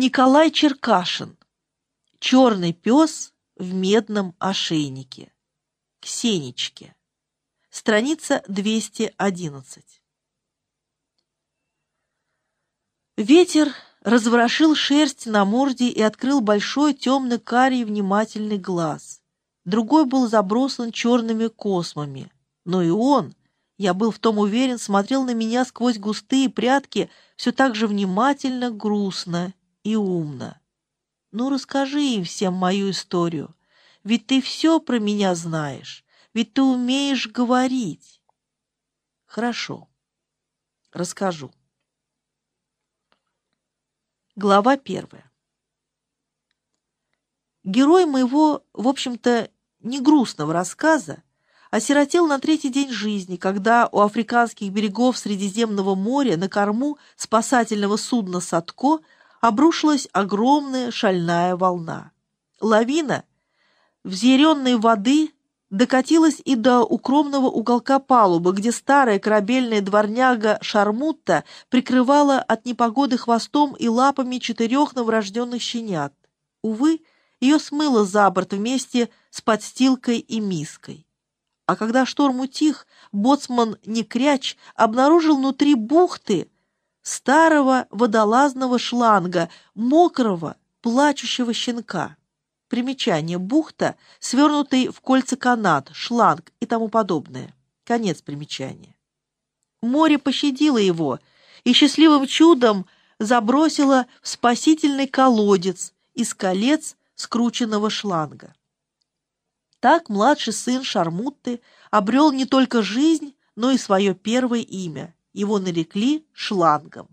Николай Черкашин. Черный пес в медном ошейнике. Ксенечке. Страница 211. Ветер разворошил шерсть на морде и открыл большой темный карий внимательный глаз. Другой был забросан черными космами. Но и он, я был в том уверен, смотрел на меня сквозь густые прятки все так же внимательно, грустно и умно. Ну, расскажи им всем мою историю, ведь ты все про меня знаешь, ведь ты умеешь говорить. Хорошо, расскажу. Глава первая. Герой моего, в общем-то, не грустного рассказа осиротел на третий день жизни, когда у африканских берегов Средиземного моря на корму спасательного судна «Садко» обрушилась огромная шальная волна. Лавина взъяренной воды докатилась и до укромного уголка палубы, где старая корабельная дворняга Шармутта прикрывала от непогоды хвостом и лапами четырех новорожденных щенят. Увы, ее смыло за борт вместе с подстилкой и миской. А когда шторм утих, боцман Некряч обнаружил внутри бухты старого водолазного шланга, мокрого, плачущего щенка. Примечание. Бухта, свернутый в кольца канат, шланг и тому подобное. Конец примечания. Море пощадило его и счастливым чудом забросило в спасительный колодец из колец скрученного шланга. Так младший сын Шармутты обрел не только жизнь, но и свое первое имя. Его нарекли Шлангом.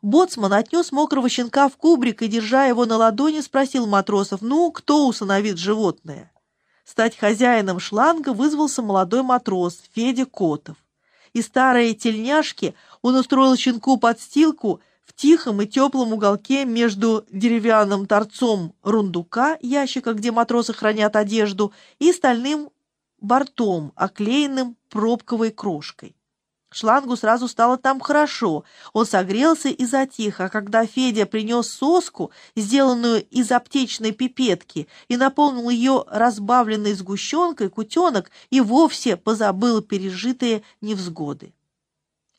Боцман отнес мокрого щенка в кубрик и, держа его на ладони, спросил матросов, ну, кто усыновит животное? Стать хозяином шланга вызвался молодой матрос Федя Котов. И старые тельняшки он устроил щенку подстилку в тихом и теплом уголке между деревянным торцом рундука, ящика, где матросы хранят одежду, и стальным бортом, оклеенным пробковой крошкой. Шлангу сразу стало там хорошо. Он согрелся и затих, а когда Федя принес соску, сделанную из аптечной пипетки, и наполнил ее разбавленной сгущенкой, кутенок и вовсе позабыл пережитые невзгоды.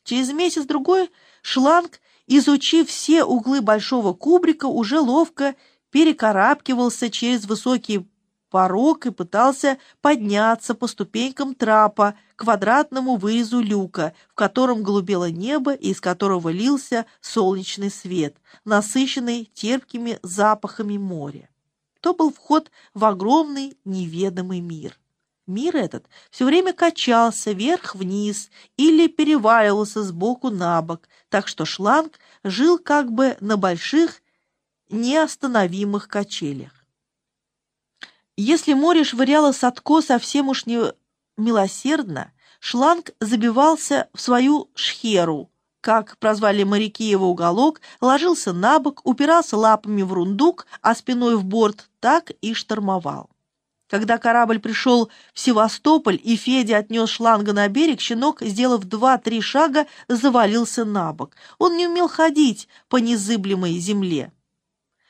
Через месяц-другой шланг, изучив все углы большого кубрика, уже ловко перекарабкивался через высокие порог и пытался подняться по ступенькам трапа к квадратному вырезу люка, в котором голубело небо и из которого лился солнечный свет, насыщенный терпкими запахами моря. То был вход в огромный неведомый мир. Мир этот все время качался вверх-вниз или переваливался сбоку на бок, так что шланг жил как бы на больших неостановимых качелях. Если море швыряло Садко совсем уж не милосердно, шланг забивался в свою шхеру, как прозвали моряки его уголок, ложился на бок, упирался лапами в рундук, а спиной в борт так и штормовал. Когда корабль пришел в Севастополь и Федя отнес шланга на берег, щенок, сделав два-три шага, завалился на бок. Он не умел ходить по незыблемой земле.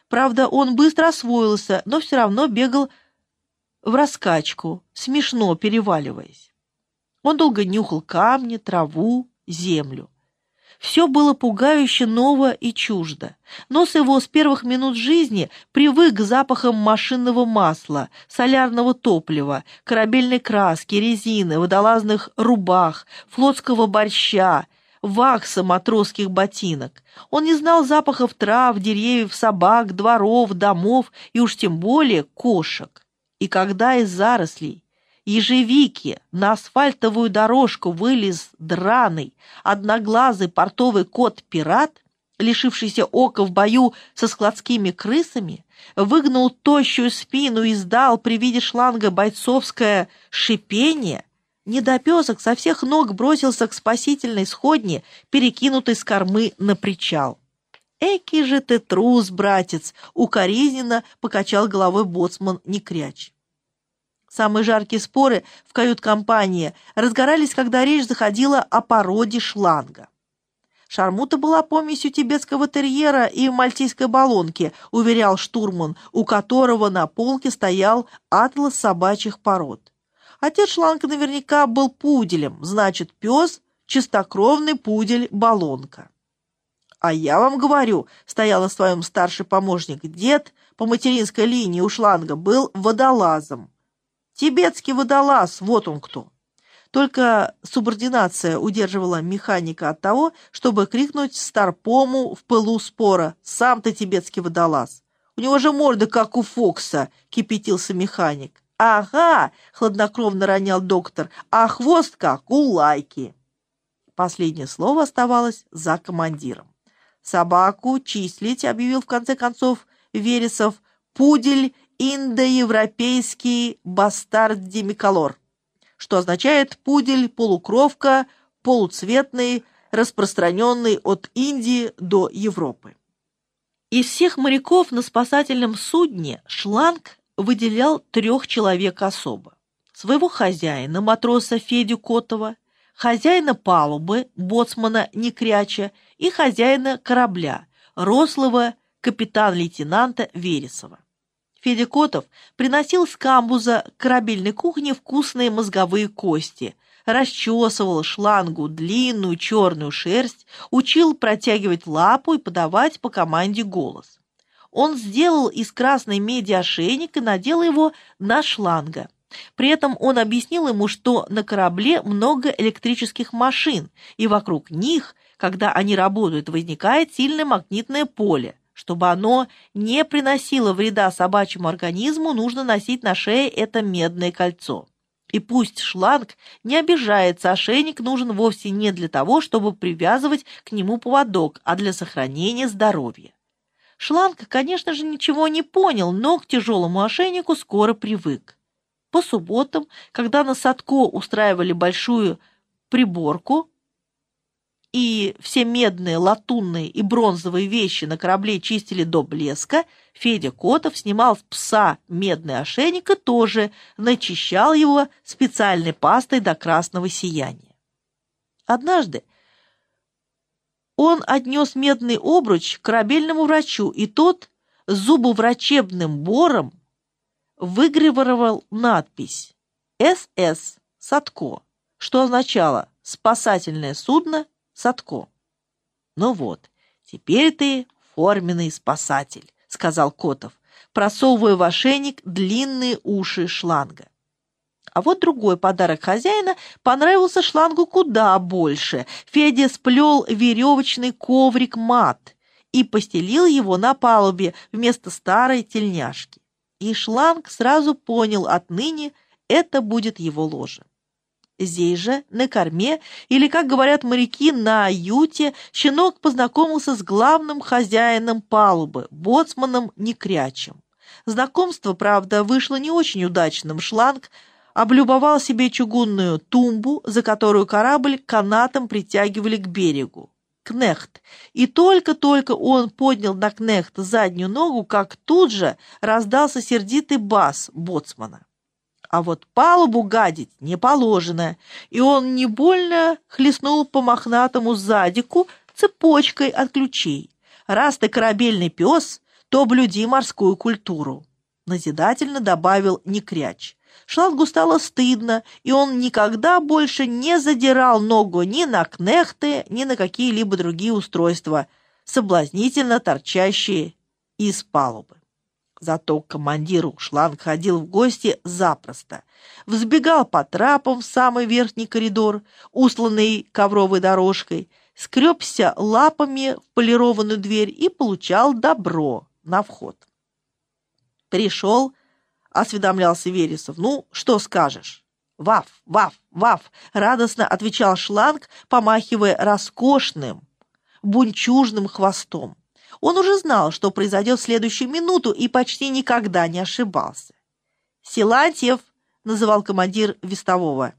Правда, он быстро освоился, но все равно бегал в раскачку, смешно переваливаясь. Он долго нюхал камни, траву, землю. Все было пугающе ново и чуждо. Нос его с первых минут жизни привык к запахам машинного масла, солярного топлива, корабельной краски, резины, водолазных рубах, флотского борща, вакса матросских ботинок. Он не знал запахов трав, деревьев, собак, дворов, домов и уж тем более кошек. И когда из зарослей ежевики на асфальтовую дорожку вылез драный, одноглазый портовый кот-пират, лишившийся ока в бою со складскими крысами, выгнул тощую спину и издал при виде шланга бойцовское шипение, недопесок со всех ног бросился к спасительной сходне, перекинутой с кормы на причал. «Эки же ты трус, братец!» — укоризненно покачал головой боцман Некряч. Самые жаркие споры в кают-компании разгорались, когда речь заходила о породе шланга. Шармута была помесью тибетского терьера и мальтийской баллонки, уверял штурман, у которого на полке стоял атлас собачьих пород. Отец шланга наверняка был пуделем, значит, пес — чистокровный пудель-баллонка. «А я вам говорю», — стоял на своем старший помощник, дед по материнской линии у шланга был водолазом. Тибетский водолаз, вот он кто. Только субординация удерживала механика от того, чтобы крикнуть старпому в пылу спора «Сам ты тибетский водолаз!» «У него же морда, как у Фокса!» — кипятился механик. «Ага!» — хладнокровно ронял доктор. «А хвост, как у Лайки!» Последнее слово оставалось за командиром. «Собаку числить», — объявил в конце концов Вересов, «пудель индоевропейский бастард-демиколор» что означает пудель-полукровка, полуцветный, распространенный от Индии до Европы. Из всех моряков на спасательном судне шланг выделял трех человек особо. Своего хозяина, матроса Федю Котова, хозяина палубы, боцмана Некряча и хозяина корабля, рослого капитан-лейтенанта Вересова. Федя Котов приносил с камбуза корабельной кухни вкусные мозговые кости, расчесывал шлангу длинную черную шерсть, учил протягивать лапу и подавать по команде голос. Он сделал из красной меди ошейник и надел его на шланга. При этом он объяснил ему, что на корабле много электрических машин, и вокруг них, когда они работают, возникает сильное магнитное поле. Чтобы оно не приносило вреда собачьему организму, нужно носить на шее это медное кольцо. И пусть шланг не обижается, ошейник нужен вовсе не для того, чтобы привязывать к нему поводок, а для сохранения здоровья. Шланг, конечно же, ничего не понял, но к тяжелому ошейнику скоро привык. По субботам, когда на Садко устраивали большую приборку, и все медные, латунные и бронзовые вещи на корабле чистили до блеска, Федя Котов снимал с пса медный ошейник и тоже начищал его специальной пастой до красного сияния. Однажды он отнес медный обруч к корабельному врачу, и тот зубоврачебным бором выгравировал надпись «СС Садко», что означало «спасательное судно Садко. «Ну вот, теперь ты форменный спасатель», — сказал Котов, просовывая в ошейник длинные уши шланга. А вот другой подарок хозяина понравился шлангу куда больше. Федя сплел веревочный коврик-мат и постелил его на палубе вместо старой тельняшки. И шланг сразу понял, отныне это будет его ложе. Здесь же, на корме, или, как говорят моряки, на юте, щенок познакомился с главным хозяином палубы, боцманом Некрячем. Знакомство, правда, вышло не очень удачным. Шланг облюбовал себе чугунную тумбу, за которую корабль канатом притягивали к берегу. Кнехт. И только-только он поднял на Кнехта заднюю ногу, как тут же раздался сердитый бас боцмана а вот палубу гадить не положено, и он не больно хлестнул по мохнатому задику цепочкой от ключей. Раз ты корабельный пес, то блюди морскую культуру. Назидательно добавил Некряч. Шлангу стало стыдно, и он никогда больше не задирал ногу ни на кнехты, ни на какие-либо другие устройства, соблазнительно торчащие из палубы. Зато к командиру шланг ходил в гости запросто. Взбегал по трапам в самый верхний коридор, усланный ковровой дорожкой, скребся лапами в полированную дверь и получал добро на вход. «Пришел», — осведомлялся Вересов. «Ну, что скажешь?» «Ваф, ваф, ваф!» — радостно отвечал шланг, помахивая роскошным, бунчужным хвостом. Он уже знал, что произойдет в следующую минуту, и почти никогда не ошибался. «Силантьев!» — называл командир вестового.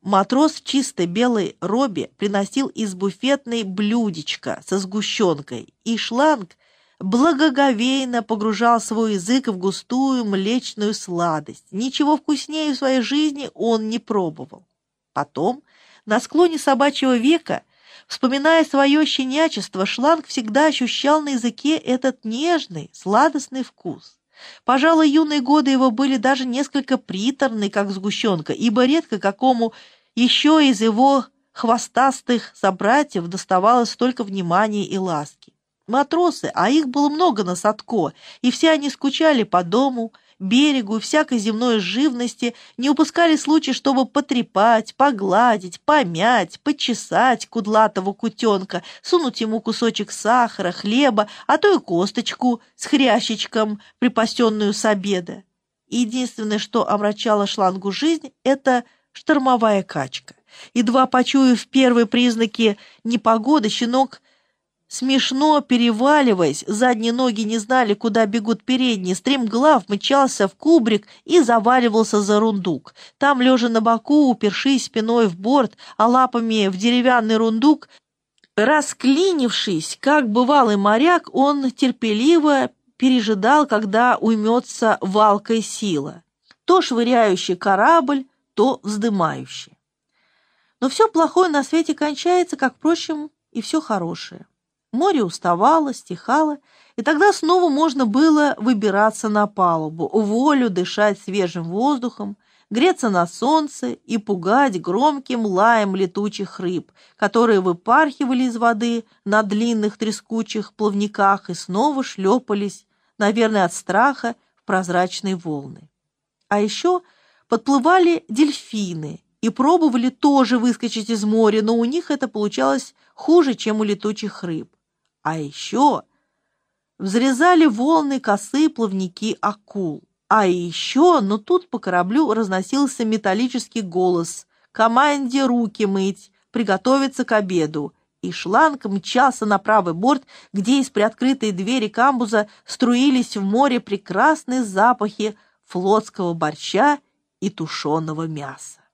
Матрос в чистой белой робе приносил из буфетной блюдечко со сгущенкой, и шланг благоговейно погружал свой язык в густую млечную сладость. Ничего вкуснее в своей жизни он не пробовал. Потом, на склоне собачьего века, Вспоминая свое щенячество, Шланг всегда ощущал на языке этот нежный, сладостный вкус. Пожалуй, юные годы его были даже несколько приторны, как сгущенка, ибо редко какому еще из его хвостастых собратьев доставалось столько внимания и ласки. Матросы, а их было много на Садко, и все они скучали по дому, берегу и всякой земной живности, не упускали случая, чтобы потрепать, погладить, помять, почесать кудлатого кутенка, сунуть ему кусочек сахара, хлеба, а то и косточку с хрящичком, припасенную с обеда. Единственное, что омрачало шлангу жизнь, это штормовая качка. Едва почуяв первые признаки непогоды, щенок Смешно переваливаясь, задние ноги не знали, куда бегут передние, стремглав мчался в кубрик и заваливался за рундук. Там, лежа на боку, упершись спиной в борт, а лапами в деревянный рундук, расклинившись, как бывалый моряк, он терпеливо пережидал, когда уймется валкой сила. То швыряющий корабль, то вздымающий. Но все плохое на свете кончается, как, впрочем, и все хорошее. Море уставало, стихало, и тогда снова можно было выбираться на палубу, волю дышать свежим воздухом, греться на солнце и пугать громким лаем летучих рыб, которые выпархивали из воды на длинных трескучих плавниках и снова шлепались, наверное, от страха в прозрачные волны. А еще подплывали дельфины и пробовали тоже выскочить из моря, но у них это получалось хуже, чем у летучих рыб. А еще взрезали волны косы плавники акул. А еще, но тут по кораблю разносился металлический голос «Команде руки мыть, приготовиться к обеду». И шланг мчался на правый борт, где из приоткрытой двери камбуза струились в море прекрасные запахи флотского борща и тушеного мяса.